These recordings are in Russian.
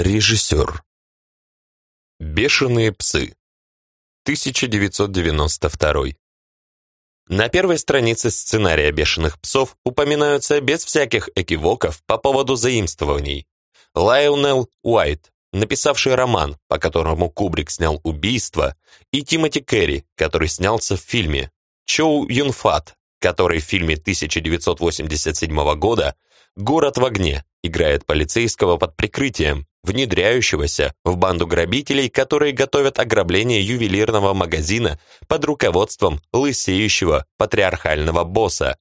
Режиссер. Бешеные псы. 1992. На первой странице сценария «Бешеных псов» упоминаются без всяких экивоков по поводу заимствований. Лайонел Уайт, написавший роман, по которому Кубрик снял «Убийство», и Тимоти Керри, который снялся в фильме, Чоу Юнфат, который в фильме 1987 года «Город в огне» играет полицейского под прикрытием, внедряющегося в банду грабителей, которые готовят ограбление ювелирного магазина под руководством лысеющего патриархального босса,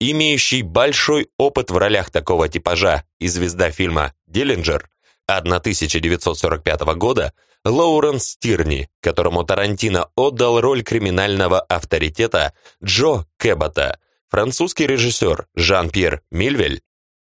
имеющий большой опыт в ролях такого типажа и звезда фильма «Диллинджер» 1945 года Лоуренс Тирни, которому Тарантино отдал роль криминального авторитета Джо Кэббота, французский режиссер Жан-Пьер Мильвель,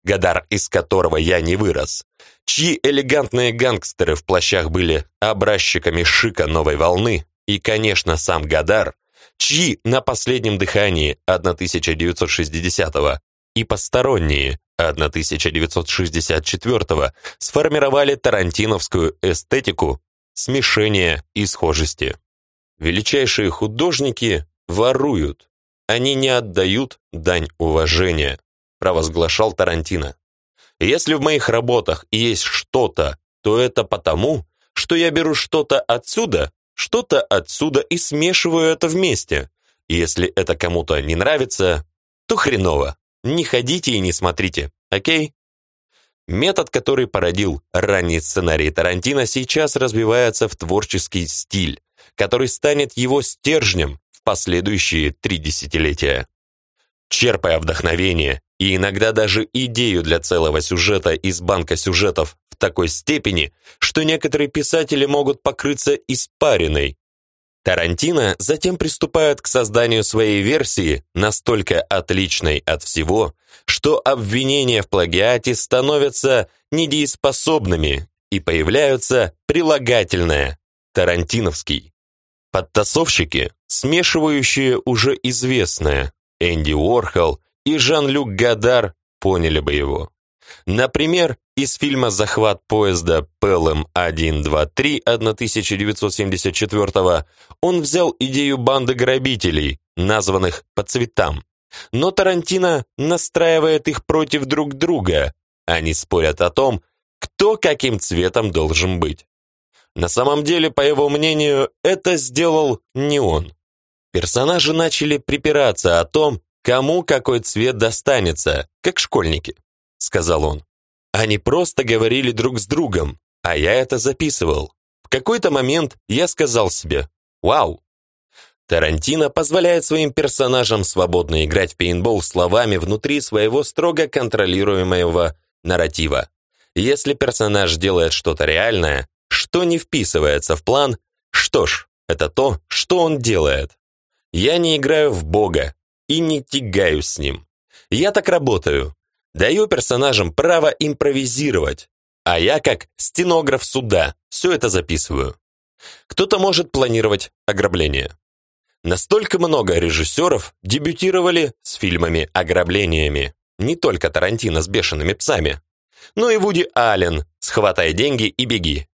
Гадар из которого я не вырос, чьи элегантные гангстеры в плащах были образчиками шика новой волны, и, конечно, сам Гадар, чьи на последнем дыхании 1960-го и посторонние 1964-го сформировали тарантиновскую эстетику смешения и схожести. Величайшие художники воруют, они не отдают дань уважения, провозглашал Тарантино. Если в моих работах есть что-то, то это потому, что я беру что-то отсюда, что-то отсюда и смешиваю это вместе. Если это кому-то не нравится, то хреново. Не ходите и не смотрите, окей? Метод, который породил ранний сценарий Тарантино, сейчас развивается в творческий стиль, который станет его стержнем в последующие три десятилетия. Черпая вдохновение и иногда даже идею для целого сюжета из банка сюжетов в такой степени, что некоторые писатели могут покрыться испариной. Тарантино затем приступает к созданию своей версии, настолько отличной от всего, что обвинения в плагиате становятся недееспособными и появляются прилагательное «тарантиновский». Подтасовщики, смешивающие уже известное, Энди Уорхол и Жан-Люк Гадар поняли бы его. Например, из фильма «Захват поезда Пелем 123» 1974 он взял идею банды грабителей, названных по цветам. Но Тарантино настраивает их против друг друга. Они спорят о том, кто каким цветом должен быть. На самом деле, по его мнению, это сделал не он. Персонажи начали припираться о том, кому какой цвет достанется, как школьники, сказал он. Они просто говорили друг с другом, а я это записывал. В какой-то момент я сказал себе «Вау!». Тарантино позволяет своим персонажам свободно играть в пейнтбол словами внутри своего строго контролируемого нарратива. Если персонаж делает что-то реальное, что не вписывается в план, что ж, это то, что он делает. Я не играю в Бога, и не тягаюсь с ним. Я так работаю. Даю персонажам право импровизировать, а я как стенограф суда все это записываю. Кто-то может планировать ограбление. Настолько много режиссеров дебютировали с фильмами-ограблениями. Не только Тарантино с бешеными псами, но и Вуди Аллен с «Хватай деньги и беги»,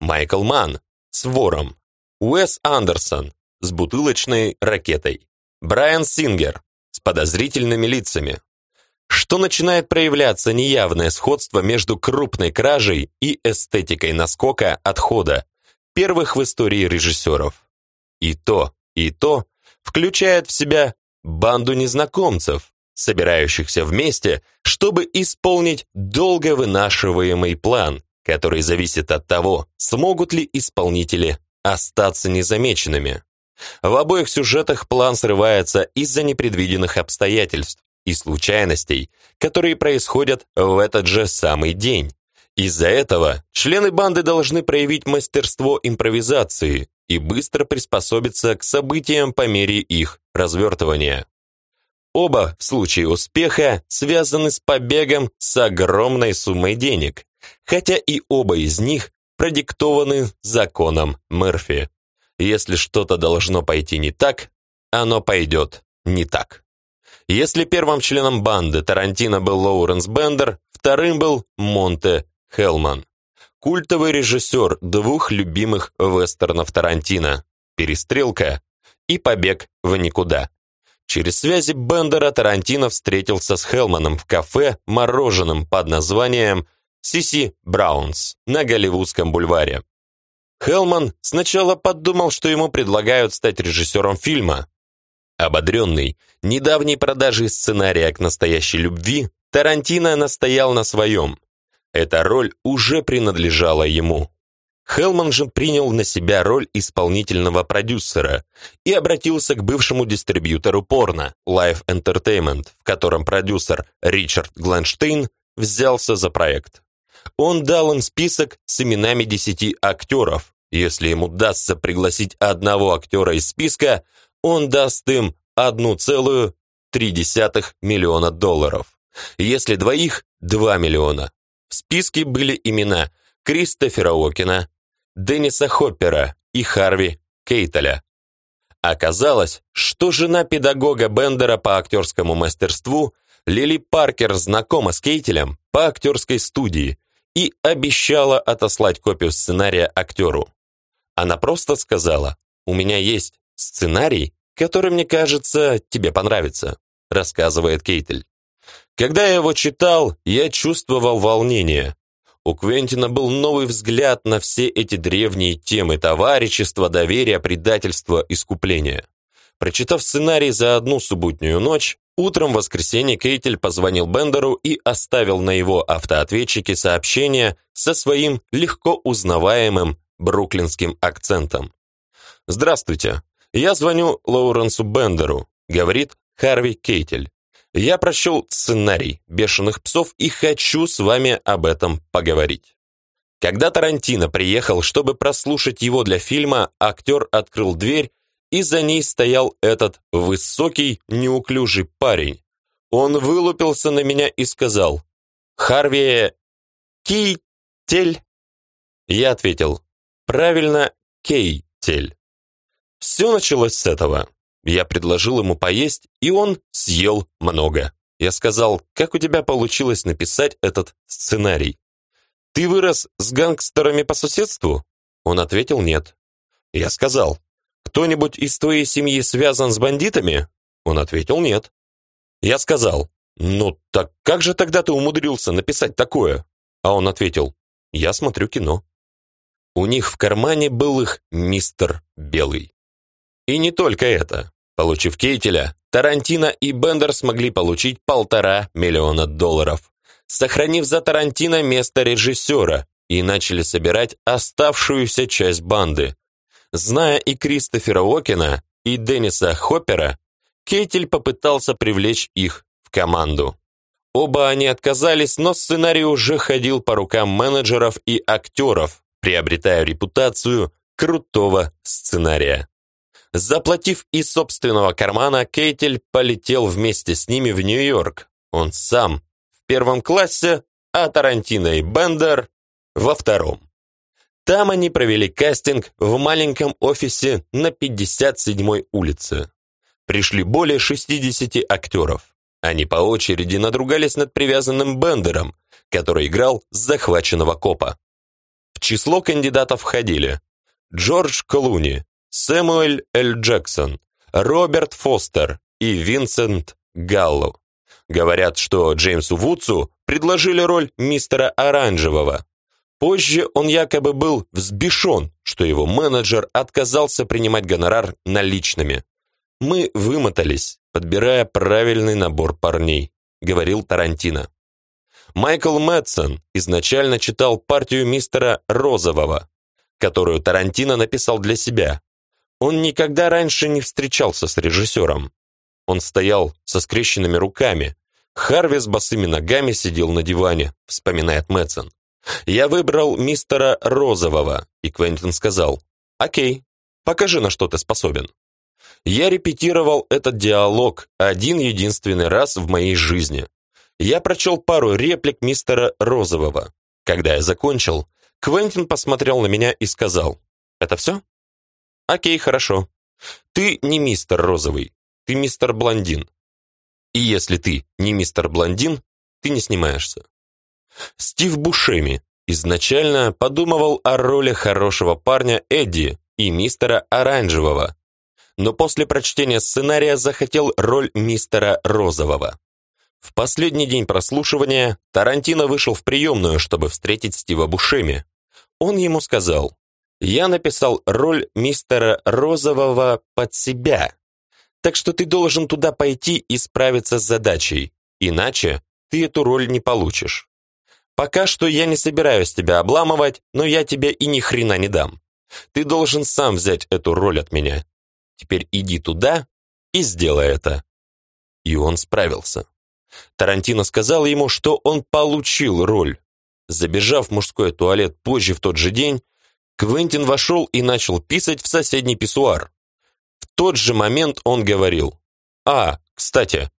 Майкл Манн с «Вором», Уэс Андерсон с «Бутылочной ракетой», Брайан Сингер с подозрительными лицами. Что начинает проявляться неявное сходство между крупной кражей и эстетикой наскока отхода, первых в истории режиссеров. И то, и то включает в себя банду незнакомцев, собирающихся вместе, чтобы исполнить долго вынашиваемый план, который зависит от того, смогут ли исполнители остаться незамеченными. В обоих сюжетах план срывается из-за непредвиденных обстоятельств и случайностей, которые происходят в этот же самый день. Из-за этого члены банды должны проявить мастерство импровизации и быстро приспособиться к событиям по мере их развертывания. Оба в случае успеха связаны с побегом с огромной суммой денег, хотя и оба из них продиктованы законом Мерфи. Если что-то должно пойти не так, оно пойдет не так. Если первым членом банды Тарантино был Лоуренс Бендер, вторым был Монте Хелман. культовый режиссер двух любимых вестернов Тарантино «Перестрелка» и «Побег в никуда». Через связи Бендера Тарантино встретился с Хелманом в кафе мороженым под названием «Сиси Браунс» на Голливудском бульваре. Хелман сначала подумал, что ему предлагают стать режиссером фильма. Ободренный недавней продажей сценария к настоящей любви, Тарантино настоял на своем. Эта роль уже принадлежала ему. Хелман же принял на себя роль исполнительного продюсера и обратился к бывшему дистрибьютору порно Life Entertainment, в котором продюсер Ричард Гленштейн взялся за проект. Он дал им список с именами десяти актеров. Если им удастся пригласить одного актера из списка, он даст им 1,3 миллиона долларов. Если двоих – 2 миллиона. В списке были имена Кристофера Окина, Денниса Хоппера и Харви Кейтеля. Оказалось, что жена педагога Бендера по актерскому мастерству Лили Паркер знакома с Кейтелем по актерской студии и обещала отослать копию сценария актеру. Она просто сказала, «У меня есть сценарий, который, мне кажется, тебе понравится», рассказывает Кейтель. Когда я его читал, я чувствовал волнение. У Квентина был новый взгляд на все эти древние темы товарищества, доверия, предательства, искупления. Прочитав сценарий за одну субботнюю ночь, утром в воскресенье Кейтель позвонил Бендеру и оставил на его автоответчике сообщение со своим легко узнаваемым бруклинским акцентом. «Здравствуйте, я звоню Лоуренсу Бендеру», — говорит Харви Кейтель. Я прочел сценарий «Бешеных псов» и хочу с вами об этом поговорить. Когда Тарантино приехал, чтобы прослушать его для фильма, актер открыл дверь, и за ней стоял этот высокий, неуклюжий парень. Он вылупился на меня и сказал «Харви Кейтель?» Я ответил «Правильно, Кейтель». Все началось с этого. Я предложил ему поесть, и он съел много. Я сказал, как у тебя получилось написать этот сценарий? Ты вырос с гангстерами по соседству? Он ответил нет. Я сказал, кто-нибудь из твоей семьи связан с бандитами? Он ответил нет. Я сказал, ну так как же тогда ты умудрился написать такое? А он ответил, я смотрю кино. У них в кармане был их мистер Белый. И не только это. Получив Кейтеля, Тарантино и Бендер смогли получить полтора миллиона долларов, сохранив за Тарантино место режиссера и начали собирать оставшуюся часть банды. Зная и Кристофера Уокена, и Денниса Хоппера, Кейтель попытался привлечь их в команду. Оба они отказались, но сценарий уже ходил по рукам менеджеров и актеров, приобретая репутацию крутого сценария. Заплатив из собственного кармана, Кейтель полетел вместе с ними в Нью-Йорк. Он сам в первом классе, а Тарантино и Бендер во втором. Там они провели кастинг в маленьком офисе на 57-й улице. Пришли более 60 актеров. Они по очереди надругались над привязанным Бендером, который играл захваченного копа. В число кандидатов входили Джордж Клуни, Сэмуэль Л. Джексон, Роберт Фостер и Винсент Галло. Говорят, что Джеймсу Вудсу предложили роль мистера Оранжевого. Позже он якобы был взбешен, что его менеджер отказался принимать гонорар наличными. «Мы вымотались, подбирая правильный набор парней», — говорил Тарантино. Майкл Мэтсон изначально читал партию мистера Розового, которую Тарантино написал для себя, он никогда раньше не встречался с режиссером. Он стоял со скрещенными руками. Харви с босыми ногами сидел на диване, вспоминает Мэтсон. Я выбрал мистера Розового, и Квентин сказал, «Окей, покажи, на что ты способен». Я репетировал этот диалог один единственный раз в моей жизни. Я прочел пару реплик мистера Розового. Когда я закончил, Квентин посмотрел на меня и сказал, «Это все?» Окей, хорошо. Ты не мистер Розовый, ты мистер Блондин. И если ты не мистер Блондин, ты не снимаешься. Стив Бушеми изначально подумывал о роли хорошего парня Эдди и мистера Оранжевого, но после прочтения сценария захотел роль мистера Розового. В последний день прослушивания Тарантино вышел в приемную, чтобы встретить Стива Бушеми. Он ему сказал, «Я написал роль мистера Розового под себя, так что ты должен туда пойти и справиться с задачей, иначе ты эту роль не получишь. Пока что я не собираюсь тебя обламывать, но я тебе и ни хрена не дам. Ты должен сам взять эту роль от меня. Теперь иди туда и сделай это». И он справился. Тарантино сказал ему, что он получил роль. Забежав в мужской туалет позже в тот же день, Квентин вошел и начал писать в соседний писсуар. В тот же момент он говорил, «А, кстати,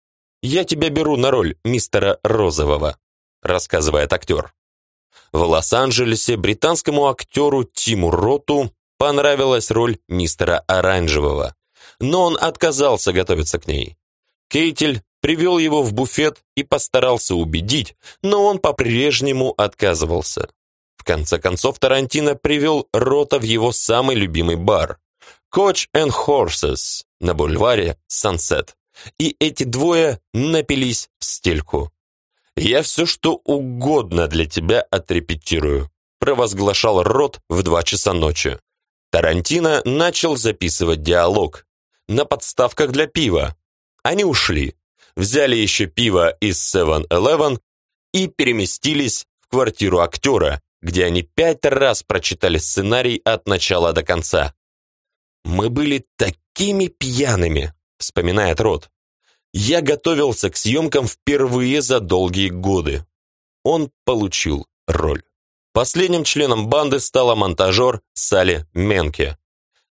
я тебя беру на роль мистера Розового», рассказывает актер. В Лос-Анджелесе британскому актеру Тиму Роту понравилась роль мистера Оранжевого, но он отказался готовиться к ней. Кейтель привел его в буфет и постарался убедить, но он по-прежнему отказывался. В конце концов Тарантино привел Рота в его самый любимый бар Coach and Horses на бульваре Sunset. И эти двое напились в стельку. «Я все что угодно для тебя отрепетирую», провозглашал Рот в два часа ночи. Тарантино начал записывать диалог на подставках для пива. Они ушли, взяли еще пиво из 7-Eleven и переместились в квартиру актера, где они пять раз прочитали сценарий от начала до конца. «Мы были такими пьяными», — вспоминает Рот. «Я готовился к съемкам впервые за долгие годы». Он получил роль. Последним членом банды стала монтажер Салли Менке.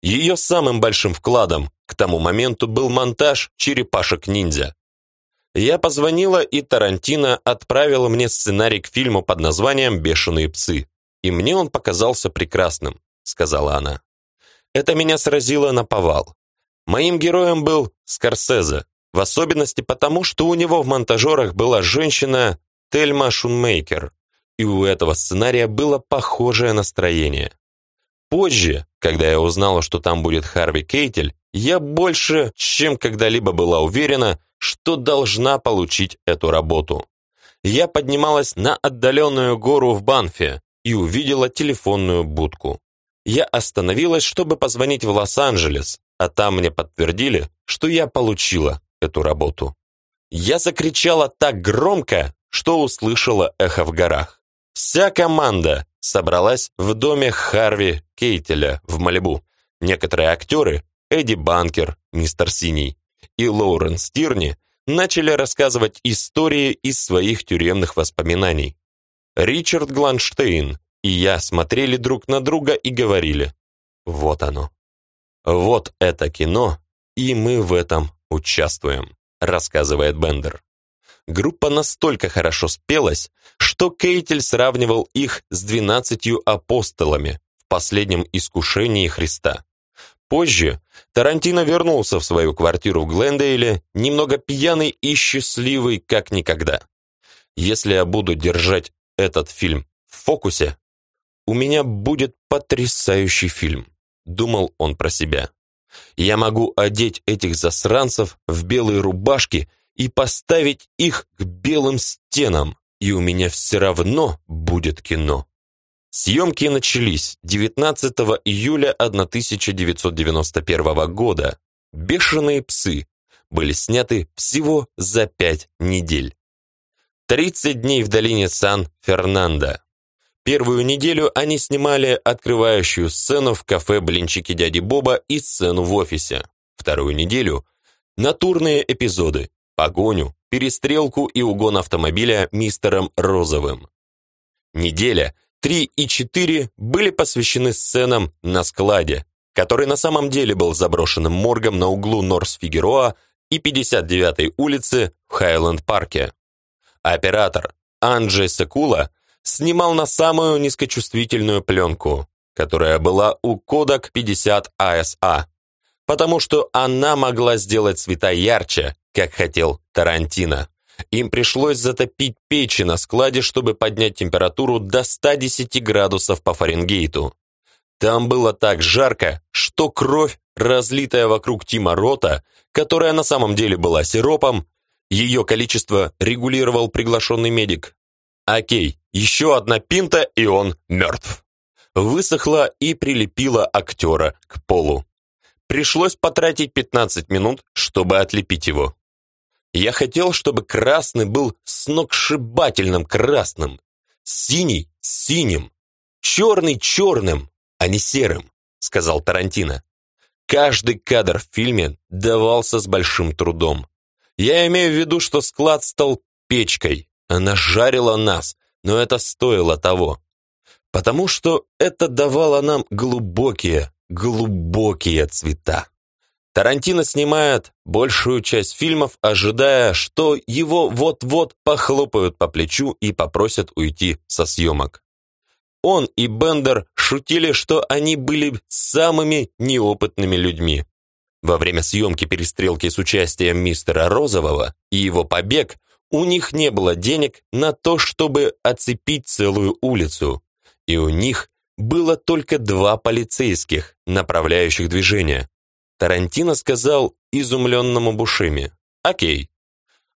Ее самым большим вкладом к тому моменту был монтаж «Черепашек-ниндзя». Я позвонила, и Тарантино отправила мне сценарий к фильму под названием «Бешеные псы». И мне он показался прекрасным, сказала она. Это меня сразило на повал. Моим героем был Скорсезе, в особенности потому, что у него в монтажерах была женщина Тельма Шунмейкер, и у этого сценария было похожее настроение. Позже, когда я узнала, что там будет Харви Кейтель, я больше, чем когда-либо была уверена, что должна получить эту работу. Я поднималась на отдаленную гору в Банфе и увидела телефонную будку. Я остановилась, чтобы позвонить в Лос-Анджелес, а там мне подтвердили, что я получила эту работу. Я закричала так громко, что услышала эхо в горах. Вся команда собралась в доме Харви Кейтеля в Малибу. Некоторые актеры, Эдди Банкер, мистер Синий и Лоуренс Тирни, начали рассказывать истории из своих тюремных воспоминаний. Ричард Гланштейн и я смотрели друг на друга и говорили «Вот оно». «Вот это кино, и мы в этом участвуем», рассказывает Бендер. Группа настолько хорошо спелась, что Кейтель сравнивал их с двенадцатью апостолами в последнем искушении Христа. Позже Тарантино вернулся в свою квартиру в Глендейле, немного пьяный и счастливый, как никогда. Если я буду держать этот фильм в фокусе, у меня будет потрясающий фильм, думал он про себя. Я могу одеть этих засранцев в белые рубашки и поставить их к белым стенам, и у меня все равно будет кино. Съемки начались 19 июля 1991 года. «Бешеные псы» были сняты всего за пять недель. 30 дней в долине Сан-Фернандо. Первую неделю они снимали открывающую сцену в кафе «Блинчики дяди Боба» и сцену в офисе. Вторую неделю – натурные эпизоды, погоню, перестрелку и угон автомобиля мистером Розовым. Неделя 3 и 4 были посвящены сценам на складе, который на самом деле был заброшенным моргом на углу Норс-Фигероа и 59-й улицы в Хайленд-парке. Оператор Анджей Секула снимал на самую низкочувствительную пленку, которая была у Kodak 50 ASA, потому что она могла сделать цвета ярче, как хотел Тарантино. Им пришлось затопить печи на складе, чтобы поднять температуру до 110 градусов по Фаренгейту. Там было так жарко, что кровь, разлитая вокруг Тима Рота, которая на самом деле была сиропом, ее количество регулировал приглашенный медик. Окей, еще одна пинта, и он мертв. Высохла и прилепила актера к полу. Пришлось потратить 15 минут, чтобы отлепить его. Я хотел, чтобы красный был сногсшибательным красным, синий – синим, черный – черным, а не серым, сказал Тарантино. Каждый кадр в фильме давался с большим трудом. Я имею в виду, что склад стал печкой. Она жарила нас, но это стоило того. Потому что это давало нам глубокие, глубокие цвета. Тарантино снимает большую часть фильмов, ожидая, что его вот-вот похлопают по плечу и попросят уйти со съемок. Он и Бендер шутили, что они были самыми неопытными людьми. Во время съемки перестрелки с участием мистера Розового и его побег у них не было денег на то, чтобы оцепить целую улицу, и у них было только два полицейских, направляющих движение. Тарантино сказал изумленному Бушеми, «Окей,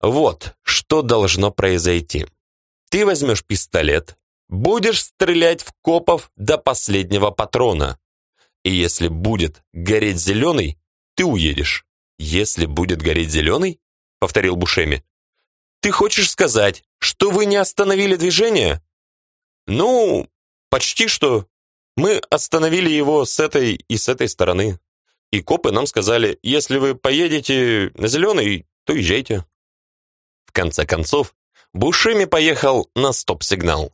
вот что должно произойти. Ты возьмешь пистолет, будешь стрелять в копов до последнего патрона, и если будет гореть зеленый, ты уедешь. Если будет гореть зеленый?» — повторил Бушеми. «Ты хочешь сказать, что вы не остановили движение?» «Ну, почти что. Мы остановили его с этой и с этой стороны. И копы нам сказали, если вы поедете на зеленый, то езжайте. В конце концов, Бушеми поехал на стоп-сигнал.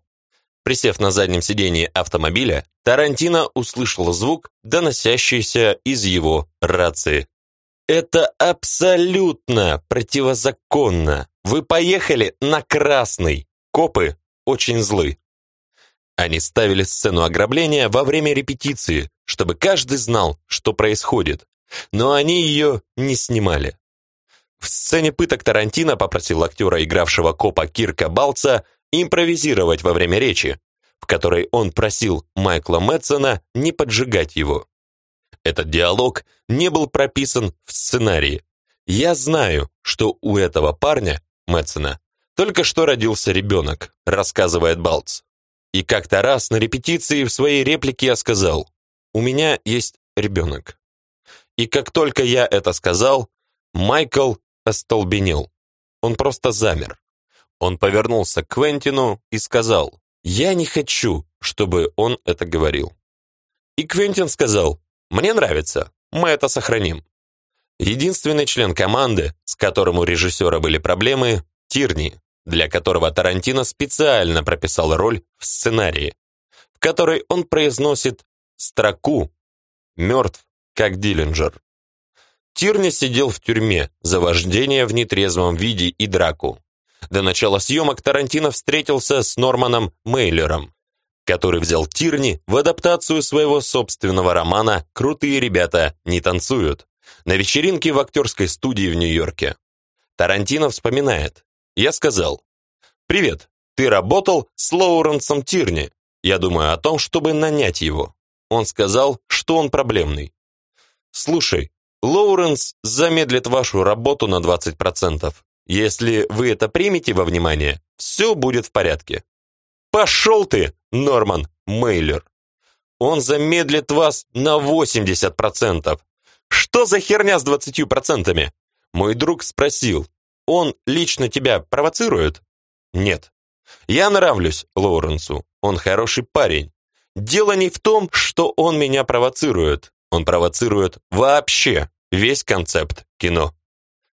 Присев на заднем сидении автомобиля, Тарантино услышал звук, доносящийся из его рации. «Это абсолютно противозаконно! Вы поехали на красный! Копы очень злы!» Они ставили сцену ограбления во время репетиции, чтобы каждый знал, что происходит, но они ее не снимали. В сцене пыток Тарантино попросил актера, игравшего копа Кирка Балца, импровизировать во время речи, в которой он просил Майкла Мэтсона не поджигать его. Этот диалог не был прописан в сценарии. Я знаю, что у этого парня, Мэтсона, только что родился ребенок, рассказывает Балц. И как-то раз на репетиции в своей реплике я сказал, у меня есть ребенок. И как только я это сказал, Майкл остолбенел. Он просто замер. Он повернулся к Квентину и сказал, «Я не хочу, чтобы он это говорил». И Квентин сказал, «Мне нравится, мы это сохраним». Единственный член команды, с которым у режиссера были проблемы, Тирни для которого Тарантино специально прописал роль в сценарии, в которой он произносит строку «Мертв, как Диллинджер». Тирни сидел в тюрьме за вождение в нетрезвом виде и драку. До начала съемок Тарантино встретился с Норманом Мейлером, который взял Тирни в адаптацию своего собственного романа «Крутые ребята не танцуют» на вечеринке в актерской студии в Нью-Йорке. Тарантино вспоминает, я сказал, «Привет, ты работал с Лоуренсом Тирни. Я думаю о том, чтобы нанять его». Он сказал, что он проблемный. «Слушай, Лоуренс замедлит вашу работу на 20%. Если вы это примете во внимание, все будет в порядке». «Пошел ты, Норман Мейлер!» «Он замедлит вас на 80%. Что за херня с 20%?» Мой друг спросил, он лично тебя провоцирует? Нет. Я нравлюсь Лоуренсу. Он хороший парень. Дело не в том, что он меня провоцирует. Он провоцирует вообще весь концепт кино.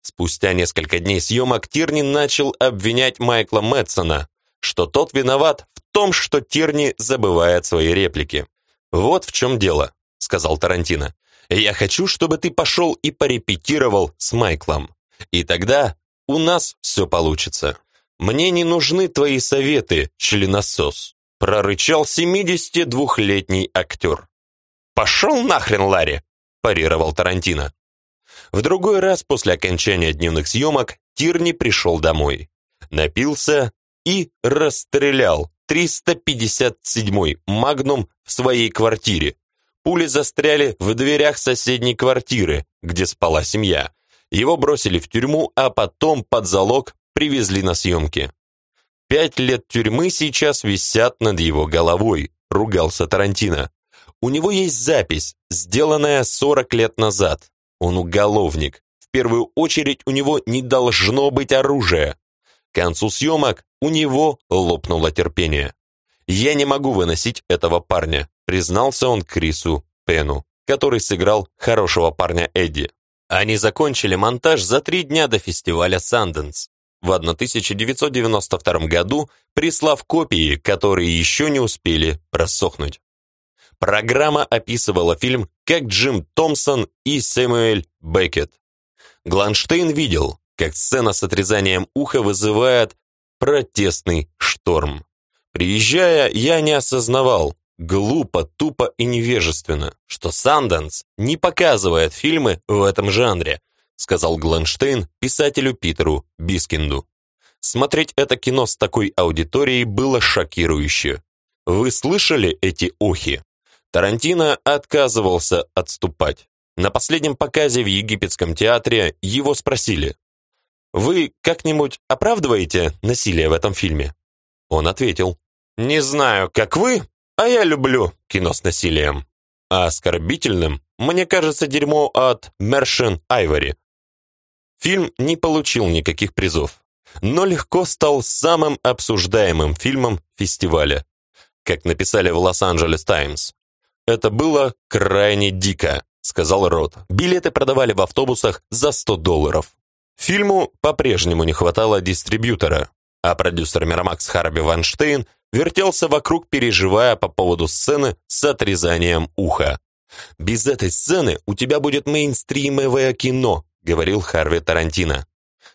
Спустя несколько дней съемок Тирни начал обвинять Майкла Мэтсона, что тот виноват в том, что Тирни забывает свои реплики. «Вот в чем дело», — сказал Тарантино. «Я хочу, чтобы ты пошел и порепетировал с Майклом. И тогда у нас все получится. Мне не нужны твои советы, членосос, прорычал 72-летний актер. Пошел нахрен, Ларри, парировал Тарантино. В другой раз после окончания дневных съемок Тирни пришел домой. напился и расстрелял 357-й «Магнум» в своей квартире. Пули застряли в дверях соседней квартиры, где спала семья. Его бросили в тюрьму, а потом под залог привезли на съемки. Пять лет тюрьмы сейчас висят над его головой, ругался Тарантино. У него есть запись, сделанная 40 лет назад. Он уголовник. В первую очередь у него не должно быть оружия. К концу съемок у него лопнуло терпение. «Я не могу выносить этого парня», признался он Крису Пену, который сыграл хорошего парня Эдди. Они закончили монтаж за три дня до фестиваля Санденс в 1992 году, прислав копии, которые еще не успели просохнуть. Программа описывала фильм как Джим Томпсон и Сэмюэль Беккет. Гланштейн видел, как сцена с отрезанием уха вызывает протестный шторм. Приезжая, я не осознавал, глупо, тупо и невежественно, что Санденс не показывает фильмы в этом жанре, сказал Гленштейн писателю Питеру Бискинду. Смотреть это кино с такой аудиторией было шокирующе. Вы слышали эти охи? Тарантино отказывался отступать. На последнем показе в египетском театре его спросили: "Вы как-нибудь оправдываете насилие в этом фильме?" Он ответил: "Не знаю, как вы, а я люблю кино с насилием. А оскорбительным мне кажется дерьмо от Мершен Айвори, Фильм не получил никаких призов, но легко стал самым обсуждаемым фильмом фестиваля, как написали в Лос-Анджелес Таймс. Это было крайне дико, сказал Рот. Билеты продавали в автобусах за 100 долларов. Фильму по-прежнему не хватало дистрибьютора, а продюсер Мирамакс Харби Ванштейн вертелся вокруг, переживая по поводу сцены с отрезанием уха. Без этой сцены у тебя будет мейнстримовое кино, говорил Харви Тарантино.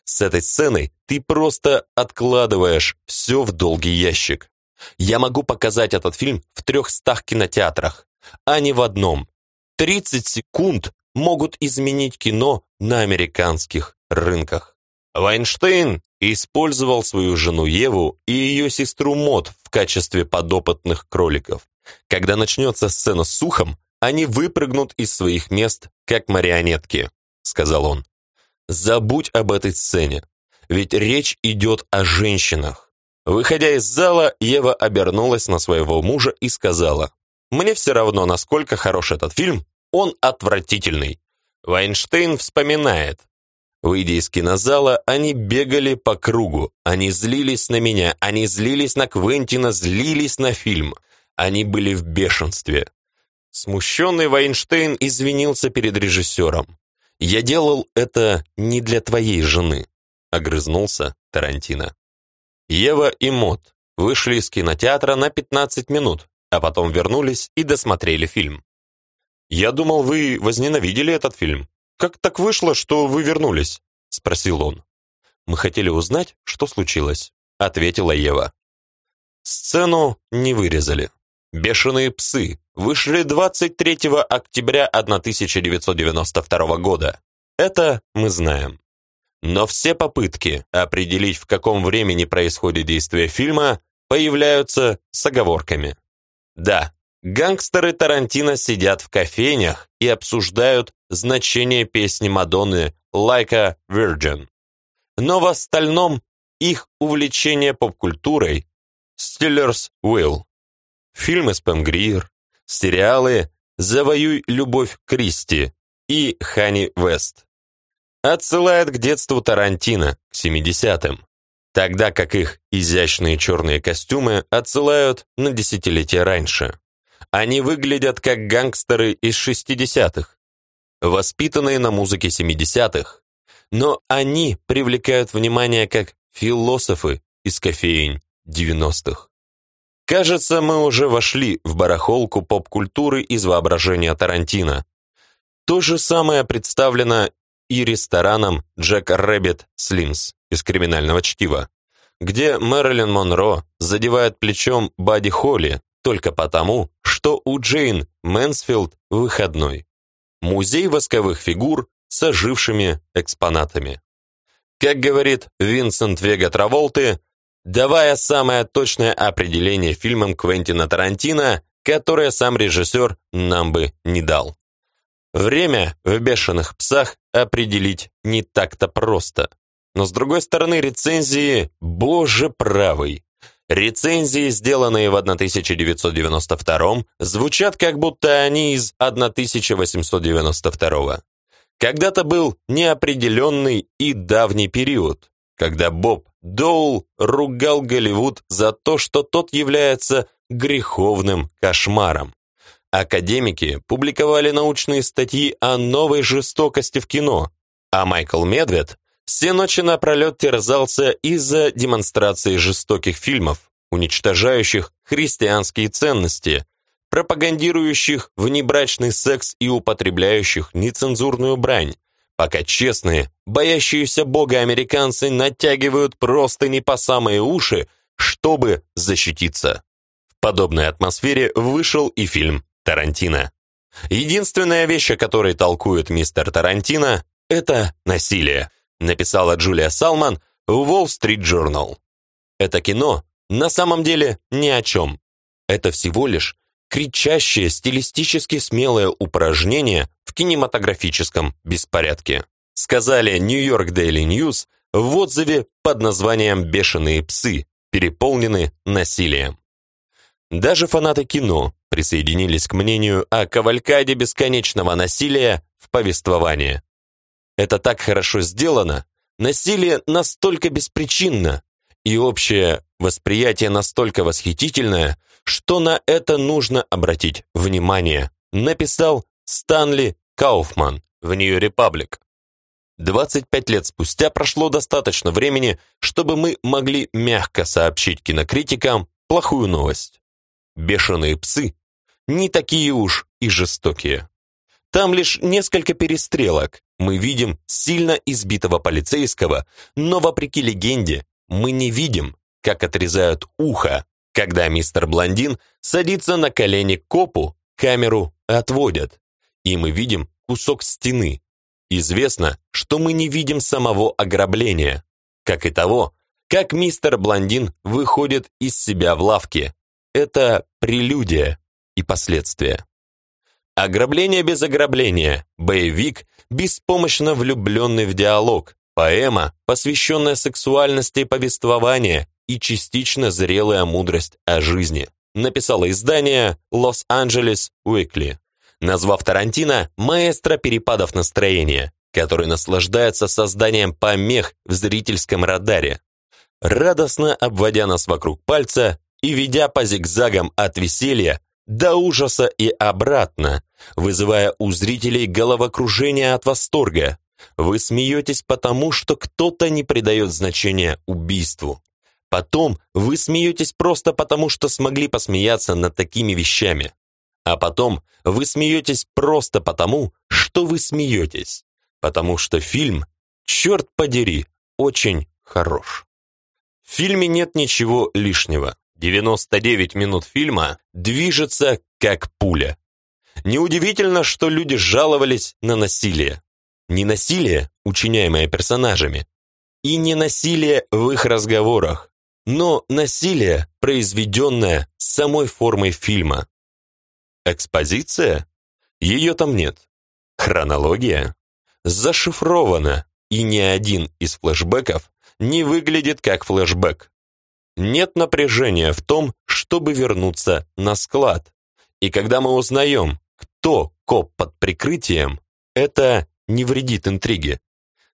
С этой сценой ты просто откладываешь все в долгий ящик. Я могу показать этот фильм в трехстах кинотеатрах, а не в одном. 30 секунд могут изменить кино на американских рынках. Вайнштейн использовал свою жену Еву и ее сестру Мод в качестве подопытных кроликов. Когда начнется сцена с сухом, они выпрыгнут из своих мест, как марионетки сказал он. Забудь об этой сцене, ведь речь идет о женщинах. Выходя из зала, Ева обернулась на своего мужа и сказала: "Мне все равно, насколько хорош этот фильм, он отвратительный". Вайнштейн вспоминает: Выйдя из кинозала, они бегали по кругу. Они злились на меня, они злились на Квентина, злились на фильм. Они были в бешенстве. Смущенный Вайнштейн извинился перед режиссером. «Я делал это не для твоей жены», — огрызнулся Тарантино. Ева и Мот вышли из кинотеатра на 15 минут, а потом вернулись и досмотрели фильм. «Я думал, вы возненавидели этот фильм. Как так вышло, что вы вернулись?» — спросил он. «Мы хотели узнать, что случилось», — ответила Ева. Сцену не вырезали. «Бешеные псы» вышли 23 октября 1992 года. Это мы знаем. Но все попытки определить, в каком времени происходит действие фильма, появляются с оговорками. Да, гангстеры Тарантино сидят в кофейнях и обсуждают значение песни Мадонны «Like a Virgin». Но в остальном их увлечение поп-культурой Steelers Will фильмы с Пэм сериалы «Завоюй любовь Кристи» и «Хани Вест». Отсылает к детству Тарантино, к 70-м, тогда как их изящные черные костюмы отсылают на десятилетия раньше. Они выглядят как гангстеры из 60-х, воспитанные на музыке 70-х, но они привлекают внимание как философы из кофеин 90-х. Кажется, мы уже вошли в барахолку поп-культуры из воображения Тарантино. То же самое представлено и рестораном Джек Рэббит Слимс из «Криминального чтива», где Мэрилин Монро задевает плечом Бадди Холли только потому, что у Джейн Мэнсфилд выходной. Музей восковых фигур с ожившими экспонатами. Как говорит Винсент Вега Траволты, давая самое точное определение фильмам Квентина Тарантино, которое сам режиссер нам бы не дал. Время в «Бешеных псах» определить не так-то просто. Но с другой стороны, рецензии, боже правый. Рецензии, сделанные в 1992 звучат как будто они из 1892 Когда-то был неопределенный и давний период, когда Боб Доул ругал Голливуд за то, что тот является греховным кошмаром. Академики публиковали научные статьи о новой жестокости в кино, а Майкл Медвед все ночи напролет терзался из-за демонстрации жестоких фильмов, уничтожающих христианские ценности, пропагандирующих внебрачный секс и употребляющих нецензурную брань, пока честные, боящиеся Бога американцы натягивают простыни по самые уши, чтобы защититься. В подобной атмосфере вышел и фильм «Тарантино». Единственная вещь, о которой толкует мистер Тарантино, это насилие написала Джулия Салман в Wall Street Journal. Это кино на самом деле ни о чем. Это всего лишь кричащее, стилистически смелое упражнение в кинематографическом беспорядке. Сказали New York Daily News в отзыве под названием «Бешеные псы», переполнены насилием. Даже фанаты кино присоединились к мнению о кавалькаде бесконечного насилия в повествовании. Это так хорошо сделано, насилие настолько беспричинно, и общее восприятие настолько восхитительное, что на это нужно обратить внимание, написал Станли Кауфман в Republic. 25 лет спустя прошло достаточно времени, чтобы мы могли мягко сообщить кинокритикам плохую новость. Бешеные псы не такие уж и жестокие. Там лишь несколько перестрелок, мы видим сильно избитого полицейского, но вопреки легенде, мы не видим, как отрезают ухо. Когда мистер Блондин садится на колени к копу, камеру отводят, и мы видим кусок стены. Известно, что мы не видим самого ограбления, как и того, как мистер Блондин выходит из себя в лавке. Это прелюдия и последствия. Ограбление без ограбления, боевик, беспомощно влюбленный в диалог, поэма, посвященная сексуальности повествования и частично зрелая мудрость о жизни, написало издание Los-Angeles Weekly, назвав Тарантино маэстро перепадов настроения, который наслаждается созданием помех в зрительском радаре, радостно обводя нас вокруг пальца и ведя по зигзагам от веселья до ужаса и обратно, вызывая у зрителей головокружение от восторга. Вы смеетесь потому, что кто-то не придает значения убийству. Потом вы смеетесь просто потому, что смогли посмеяться над такими вещами. А потом вы смеетесь просто потому, что вы смеетесь. Потому что фильм, черт подери, очень хорош. В фильме нет ничего лишнего. 99 минут фильма движется как пуля. Неудивительно, что люди жаловались на насилие. Не насилие, учиняемое персонажами, и не насилие в их разговорах, но насилие, произведенное самой формой фильма. Экспозиция? Ее там нет. Хронология? Зашифрована, и ни один из флешбеков не выглядит как флешбек. Нет напряжения в том, чтобы вернуться на склад. И когда мы узнаем, кто коп под прикрытием, это не вредит интриге.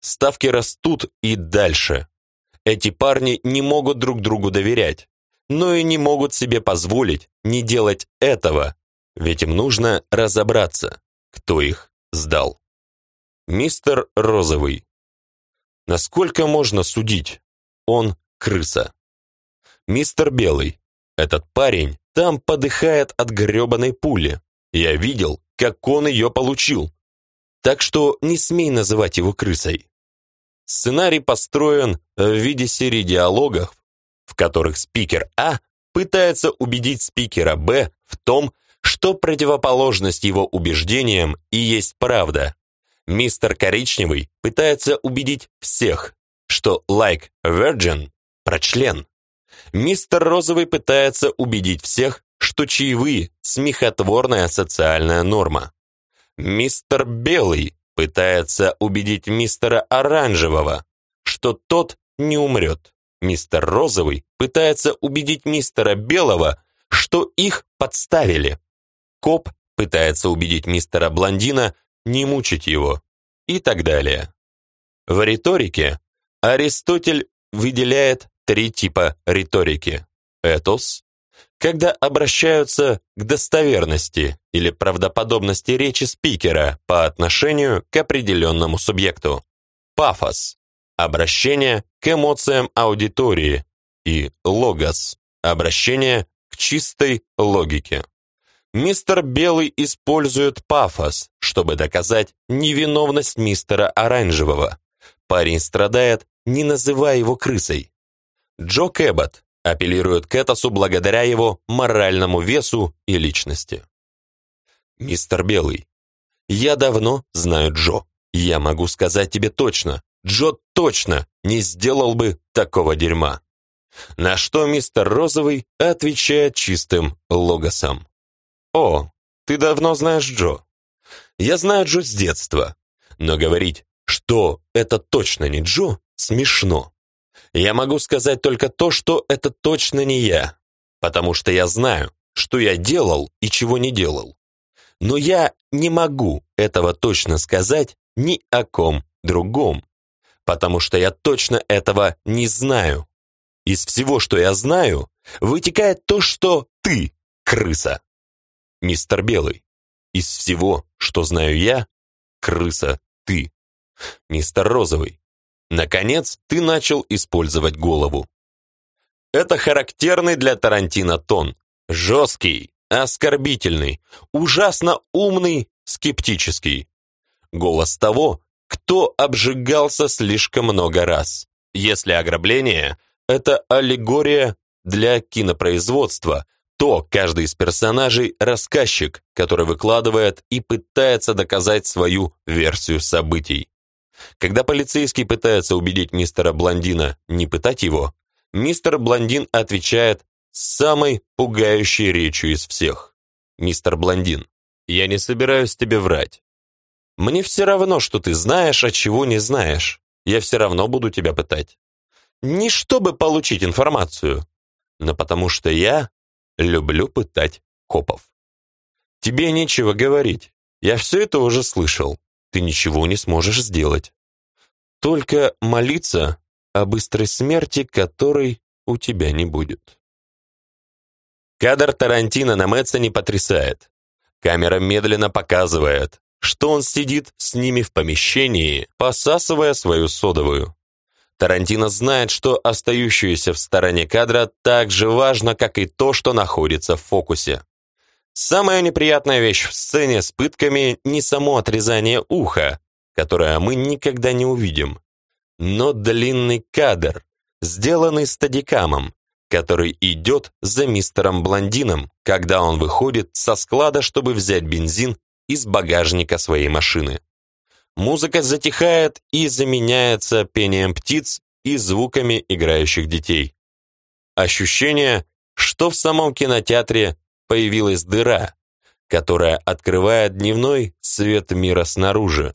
Ставки растут и дальше. Эти парни не могут друг другу доверять, но и не могут себе позволить не делать этого, ведь им нужно разобраться, кто их сдал. Мистер Розовый. Насколько можно судить? Он крыса. Мистер Белый, этот парень там подыхает от гребаной пули. Я видел, как он ее получил. Так что не смей называть его крысой. Сценарий построен в виде серии диалогов, в которых спикер А пытается убедить спикера Б в том, что противоположность его убеждениям и есть правда. Мистер Коричневый пытается убедить всех, что like virgin про член. Мистер Розовый пытается убедить всех, что чаевые – смехотворная социальная норма. Мистер Белый пытается убедить мистера Оранжевого, что тот не умрет. Мистер Розовый пытается убедить мистера Белого, что их подставили. Коп пытается убедить мистера Блондина не мучить его и так далее. В риторике Аристотель выделяет три типа риторики. Этос, когда обращаются к достоверности или правдоподобности речи спикера по отношению к определенному субъекту. Пафос, обращение к эмоциям аудитории. И логос, обращение к чистой логике. Мистер Белый использует пафос, чтобы доказать невиновность мистера Оранжевого. Парень страдает, не называя его крысой. Джо Кэббот апеллирует к Этосу благодаря его моральному весу и личности. Мистер Белый, я давно знаю Джо. Я могу сказать тебе точно, Джо точно не сделал бы такого дерьма. На что мистер Розовый отвечает чистым логосом. «О, ты давно знаешь Джо?» «Я знаю Джо с детства, но говорить, что это точно не Джо, смешно. Я могу сказать только то, что это точно не я, потому что я знаю, что я делал и чего не делал. Но я не могу этого точно сказать ни о ком другом, потому что я точно этого не знаю. Из всего, что я знаю, вытекает то, что ты крыса. Мистер Белый, из всего, что знаю я, крыса ты. Мистер Розовый, наконец ты начал использовать голову. Это характерный для Тарантино тон. Жесткий, оскорбительный, ужасно умный, скептический. Голос того, кто обжигался слишком много раз. Если ограбление – это аллегория для кинопроизводства, то каждый из персонажей – рассказчик, который выкладывает и пытается доказать свою версию событий. Когда полицейский пытается убедить мистера Блондина не пытать его, мистер Блондин отвечает самой пугающей речью из всех. «Мистер Блондин, я не собираюсь тебе врать. Мне все равно, что ты знаешь, а чего не знаешь. Я все равно буду тебя пытать. Не чтобы получить информацию, но потому что я люблю пытать копов. Тебе нечего говорить. Я все это уже слышал. Ты ничего не сможешь сделать. Только молиться о быстрой смерти, которой у тебя не будет. Кадр Тарантино на Мэтсоне потрясает. Камера медленно показывает, что он сидит с ними в помещении, посасывая свою содовую. Тарантино знает, что остающееся в стороне кадра так же важно, как и то, что находится в фокусе. Самая неприятная вещь в сцене с пытками не само отрезание уха, которое мы никогда не увидим, но длинный кадр, сделанный стадикамом, который идет за мистером Блондином, когда он выходит со склада, чтобы взять бензин из багажника своей машины. Музыка затихает и заменяется пением птиц и звуками играющих детей. Ощущение, что в самом кинотеатре появилась дыра, которая открывает дневной свет мира снаружи.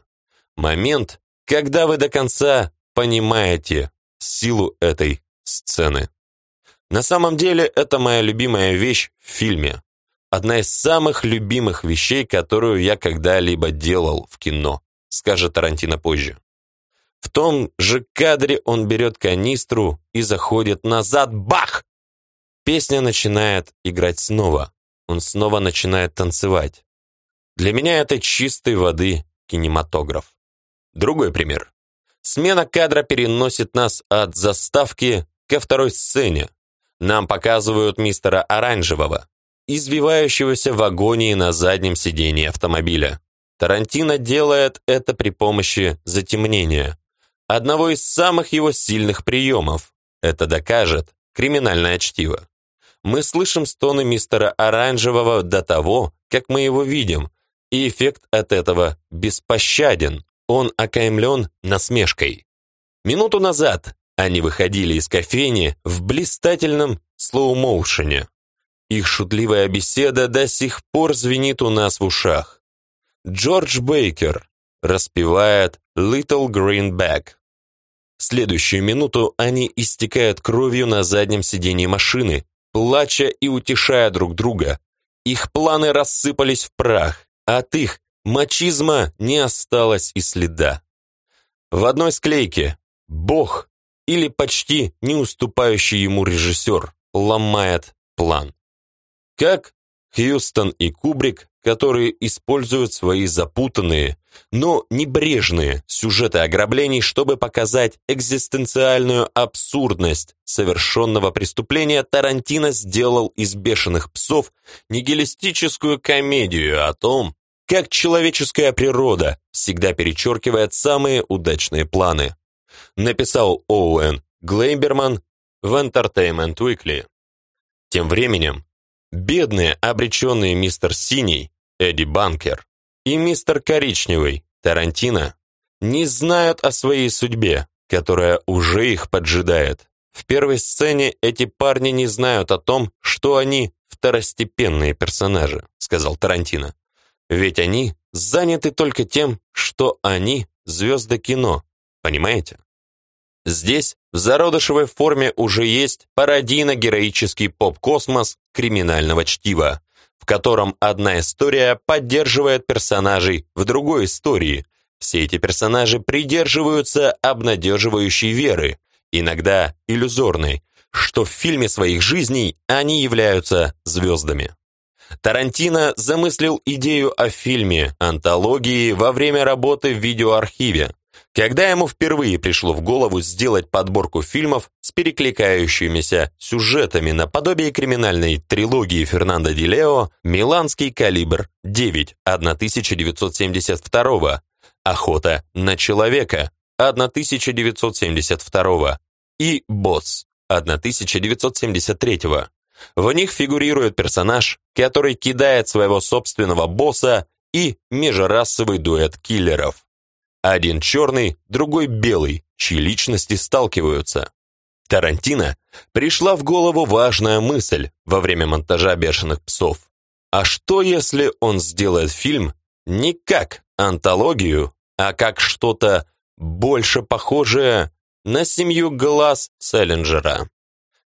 Момент, когда вы до конца понимаете силу этой сцены. На самом деле, это моя любимая вещь в фильме. Одна из самых любимых вещей, которую я когда-либо делал в кино, скажет Тарантино позже. В том же кадре он берет канистру и заходит назад. Бах! Песня начинает играть снова. Он снова начинает танцевать. Для меня это чистой воды кинематограф. Другой пример. Смена кадра переносит нас от заставки ко второй сцене. Нам показывают мистера Оранжевого, избивающегося в агонии на заднем сидении автомобиля. Тарантино делает это при помощи затемнения, одного из самых его сильных приемов. Это докажет криминальное чтиво. Мы слышим стоны мистера Оранжевого до того, как мы его видим, и эффект от этого беспощаден, он окаймлен насмешкой. Минуту назад они выходили из кофейни в блистательном слоу-моушене. Их шутливая беседа до сих пор звенит у нас в ушах. Джордж Бейкер распевает «Little Green Bag». В следующую минуту они истекают кровью на заднем сиденье машины, плача и утешая друг друга. Их планы рассыпались в прах, от их мачизма не осталось и следа. В одной склейке Бог или почти не уступающий ему режиссер ломает план. Как Хьюстон и Кубрик, которые используют свои запутанные, но небрежные сюжеты ограблений, чтобы показать экзистенциальную абсурдность совершенного преступления, Тарантино сделал из «Бешеных псов» нигилистическую комедию о том, как человеческая природа всегда перечеркивает самые удачные планы. Написал Оуэн Глейберман в Entertainment Weekly. Тем временем, бедные обреченные мистер Синий, Эдди Банкер, и мистер Коричневый, Тарантино, не знают о своей судьбе, которая уже их поджидает. В первой сцене эти парни не знают о том, что они второстепенные персонажи, сказал Тарантино. Ведь они заняты только тем, что они звезды кино, понимаете? Здесь в зародышевой форме уже есть пародийно-героический поп-космос криминального чтива, в котором одна история поддерживает персонажей в другой истории. Все эти персонажи придерживаются обнадеживающей веры, иногда иллюзорной, что в фильме своих жизней они являются звездами. Тарантино замыслил идею о фильме, антологии во время работы в видеоархиве, когда ему впервые пришло в голову сделать подборку фильмов с перекликающимися сюжетами наподобие криминальной трилогии Фернандо Ди Лео «Миланский калибр 9» 1972 «Охота на человека» 1972 и «Босс» 1973 В них фигурирует персонаж, который кидает своего собственного босса и межрасовый дуэт киллеров. Один черный, другой белый, чьи личности сталкиваются. Тарантино пришла в голову важная мысль во время монтажа «Бешеных псов». А что, если он сделает фильм не как антологию, а как что-то больше похожее на семью глаз Селлинджера?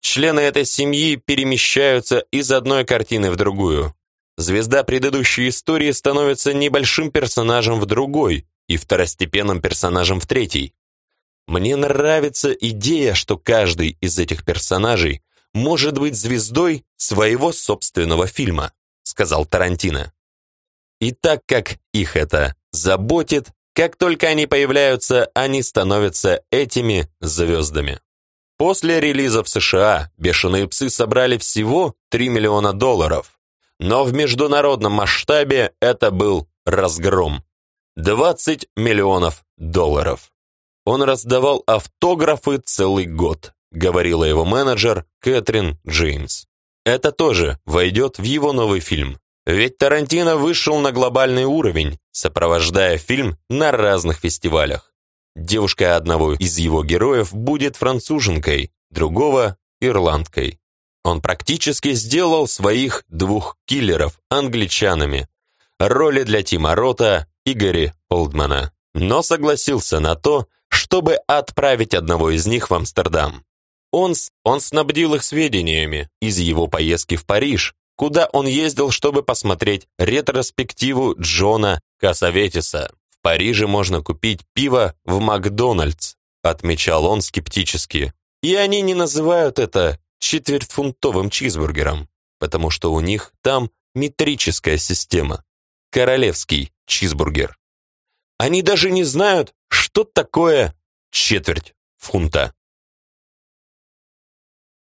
Члены этой семьи перемещаются из одной картины в другую. Звезда предыдущей истории становится небольшим персонажем в другой, и второстепенным персонажем в третий. Мне нравится идея, что каждый из этих персонажей может быть звездой своего собственного фильма, сказал Тарантино. И так как их это заботит, как только они появляются, они становятся этими звездами. После релиза в США «Бешеные псы» собрали всего 3 миллиона долларов, но в международном масштабе это был разгром. 20 миллионов долларов. Он раздавал автографы целый год, говорила его менеджер Кэтрин Джеймс. Это тоже войдет в его новый фильм. Ведь Тарантино вышел на глобальный уровень, сопровождая фильм на разных фестивалях. Девушка одного из его героев будет француженкой, другого – ирландкой. Он практически сделал своих двух киллеров англичанами. Роли для Тима Рота Игоря Олдмана, но согласился на то, чтобы отправить одного из них в Амстердам. Он, он снабдил их сведениями из его поездки в Париж, куда он ездил, чтобы посмотреть ретроспективу Джона Касаветиса. В Париже можно купить пиво в Макдональдс, отмечал он скептически. И они не называют это четвертьфунтовым чизбургером, потому что у них там метрическая система. Королевский чизбургер. Они даже не знают, что такое четверть фунта.